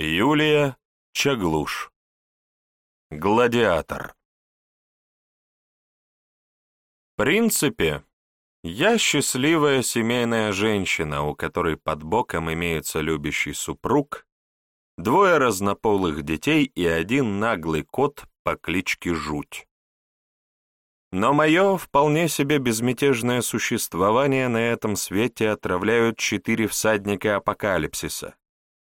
Юлия Чаглуш. Гладиатор. В принципе, я счастливая семейная женщина, у которой под боком имеется любящий супруг, двое разнополых детей и один наглый кот по кличке Жуть. Но мое вполне себе безмятежное существование на этом свете отравляют четыре всадника апокалипсиса,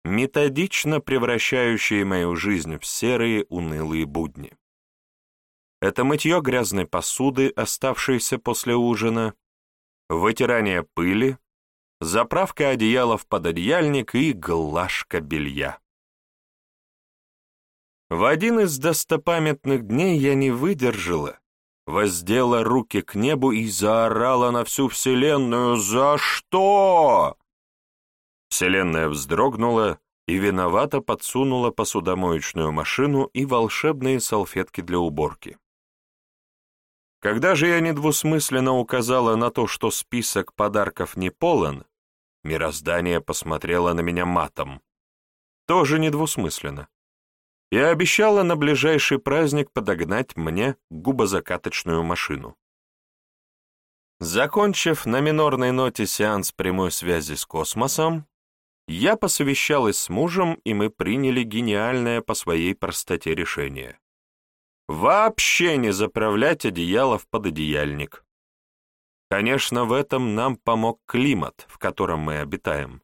методично превращающие мою жизнь в серые унылые будни. Это мытье грязной посуды, оставшейся после ужина, вытирание пыли, заправка одеяла в пододеяльник и глажка белья. В один из достопамятных дней я не выдержала воздела руки к небу и заорала на всю Вселенную «За что?». Вселенная вздрогнула и виновато подсунула посудомоечную машину и волшебные салфетки для уборки. Когда же я недвусмысленно указала на то, что список подарков не полон, мироздание посмотрело на меня матом. Тоже недвусмысленно и обещала на ближайший праздник подогнать мне губозакаточную машину. Закончив на минорной ноте сеанс прямой связи с космосом, я посовещалась с мужем, и мы приняли гениальное по своей простоте решение. Вообще не заправлять одеяло в пододеяльник. Конечно, в этом нам помог климат, в котором мы обитаем.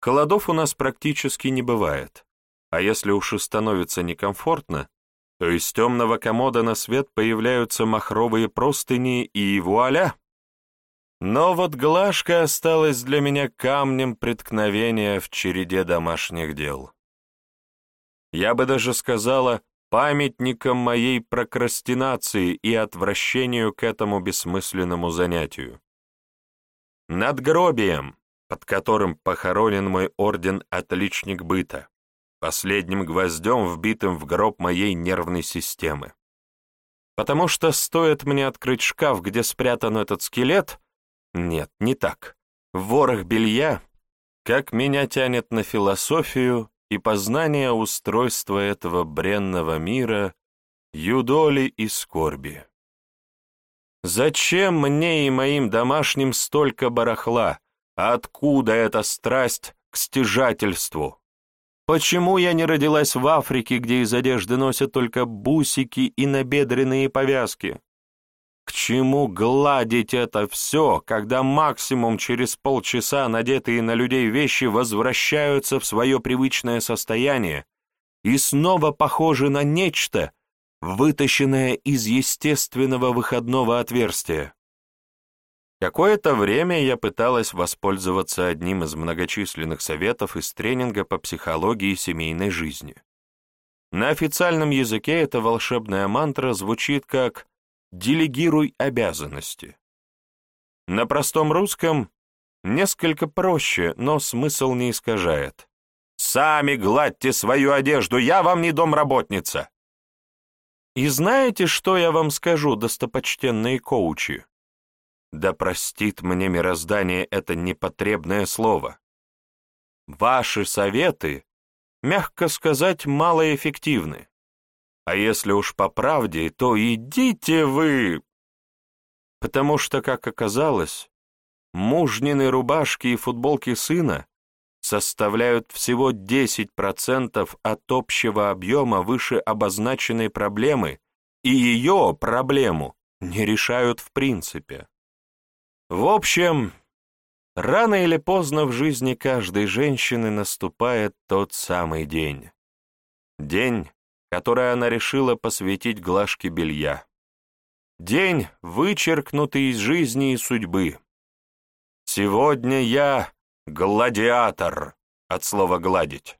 Холодов у нас практически не бывает. А если уж и становится некомфортно, то из темного комода на свет появляются махровые простыни и вуаля! Но вот глажка осталась для меня камнем преткновения в череде домашних дел. Я бы даже сказала, памятником моей прокрастинации и отвращению к этому бессмысленному занятию. Над гробием, под которым похоронен мой орден «Отличник быта», последним гвоздем, вбитым в гроб моей нервной системы. Потому что стоит мне открыть шкаф, где спрятан этот скелет, нет, не так, в ворох белья, как меня тянет на философию и познание устройства этого бренного мира, юдоли и скорби. Зачем мне и моим домашним столько барахла? Откуда эта страсть к стяжательству? Почему я не родилась в Африке, где из одежды носят только бусики и набедренные повязки? К чему гладить это все, когда максимум через полчаса надетые на людей вещи возвращаются в свое привычное состояние и снова похожи на нечто, вытащенное из естественного выходного отверстия? Какое-то время я пыталась воспользоваться одним из многочисленных советов из тренинга по психологии семейной жизни. На официальном языке эта волшебная мантра звучит как «делегируй обязанности». На простом русском несколько проще, но смысл не искажает. «Сами гладьте свою одежду, я вам не домработница!» И знаете, что я вам скажу, достопочтенные коучи? Да простит мне мироздание это непотребное слово. Ваши советы, мягко сказать, малоэффективны. А если уж по правде, то идите вы! Потому что, как оказалось, мужнины рубашки и футболки сына составляют всего 10% от общего объема выше обозначенной проблемы, и ее проблему не решают в принципе. В общем, рано или поздно в жизни каждой женщины наступает тот самый день. День, который она решила посвятить глажке белья. День, вычеркнутый из жизни и судьбы. Сегодня я гладиатор, от слова «гладить».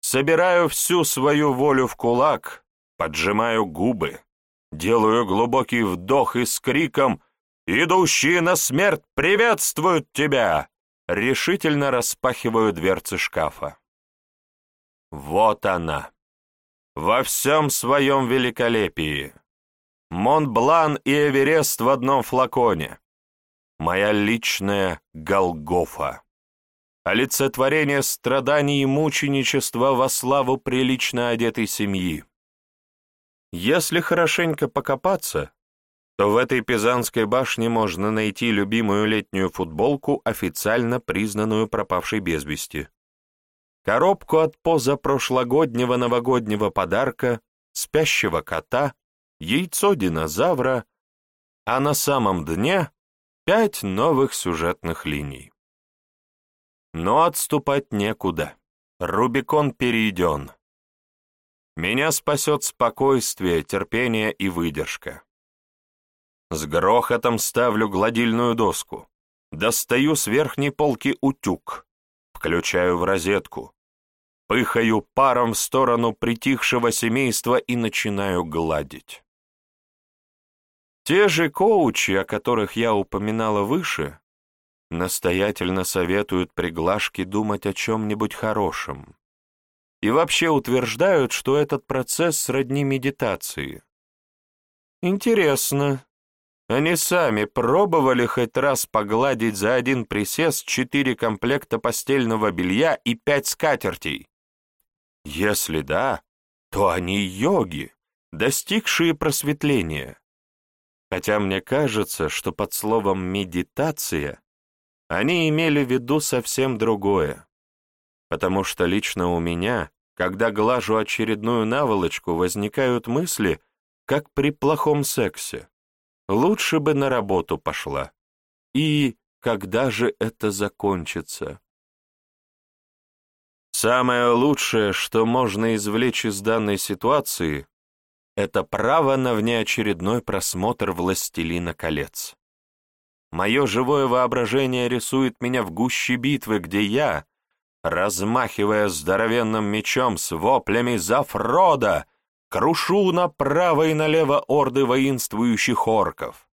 Собираю всю свою волю в кулак, поджимаю губы, делаю глубокий вдох и с криком «Идущие на смерть приветствуют тебя!» Решительно распахиваю дверцы шкафа. Вот она. Во всем своем великолепии. Монблан и Эверест в одном флаконе. Моя личная Голгофа. олицетворение страданий и мученичества во славу прилично одетой семьи. Если хорошенько покопаться, то в этой Пизанской башне можно найти любимую летнюю футболку, официально признанную пропавшей без вести, коробку от позапрошлогоднего новогоднего подарка, спящего кота, яйцо динозавра, а на самом дне пять новых сюжетных линий. Но отступать некуда. Рубикон перейден. Меня спасет спокойствие, терпение и выдержка. С грохотом ставлю гладильную доску. Достаю с верхней полки утюг. Включаю в розетку. Пыхаю паром в сторону притихшего семейства и начинаю гладить. Те же коучи, о которых я упоминала выше, настоятельно советуют при думать о чем-нибудь хорошем. И вообще утверждают, что этот процесс сродни медитации. Интересно, они сами пробовали хоть раз погладить за один присест четыре комплекта постельного белья и пять скатертей? Если да, то они йоги, достигшие просветления. Хотя мне кажется, что под словом «медитация» Они имели в виду совсем другое, потому что лично у меня, когда глажу очередную наволочку, возникают мысли, как при плохом сексе. Лучше бы на работу пошла. И когда же это закончится? Самое лучшее, что можно извлечь из данной ситуации, это право на внеочередной просмотр «Властелина колец». Мое живое воображение рисует меня в гуще битвы, где я, размахивая здоровенным мечом с воплями за Фрода, крушу направо и налево орды воинствующих орков.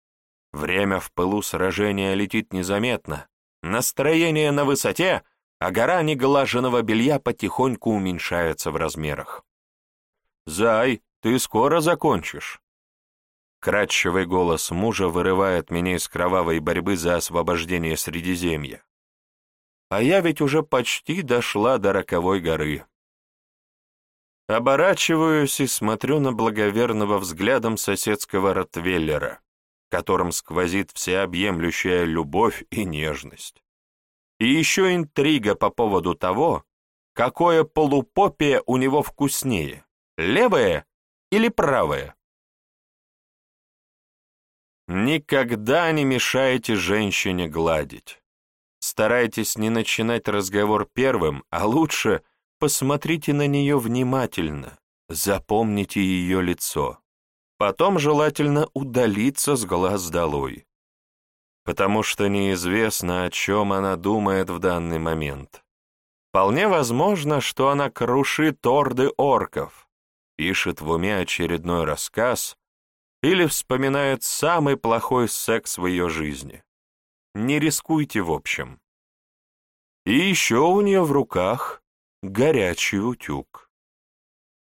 Время в пылу сражения летит незаметно, настроение на высоте, а гора неглаженного белья потихоньку уменьшается в размерах. «Зай, ты скоро закончишь?» Кратчевый голос мужа вырывает меня из кровавой борьбы за освобождение Средиземья. А я ведь уже почти дошла до роковой горы. Оборачиваюсь и смотрю на благоверного взглядом соседского ротвейлера, которым сквозит всеобъемлющая любовь и нежность. И еще интрига по поводу того, какое полупопие у него вкуснее, левое или правое. Никогда не мешайте женщине гладить. Старайтесь не начинать разговор первым, а лучше посмотрите на нее внимательно, запомните ее лицо. Потом желательно удалиться с глаз долой. Потому что неизвестно, о чем она думает в данный момент. Вполне возможно, что она крушит орды орков, пишет в уме очередной рассказ, или вспоминает самый плохой секс в ее жизни. Не рискуйте в общем. И еще у нее в руках горячий утюг.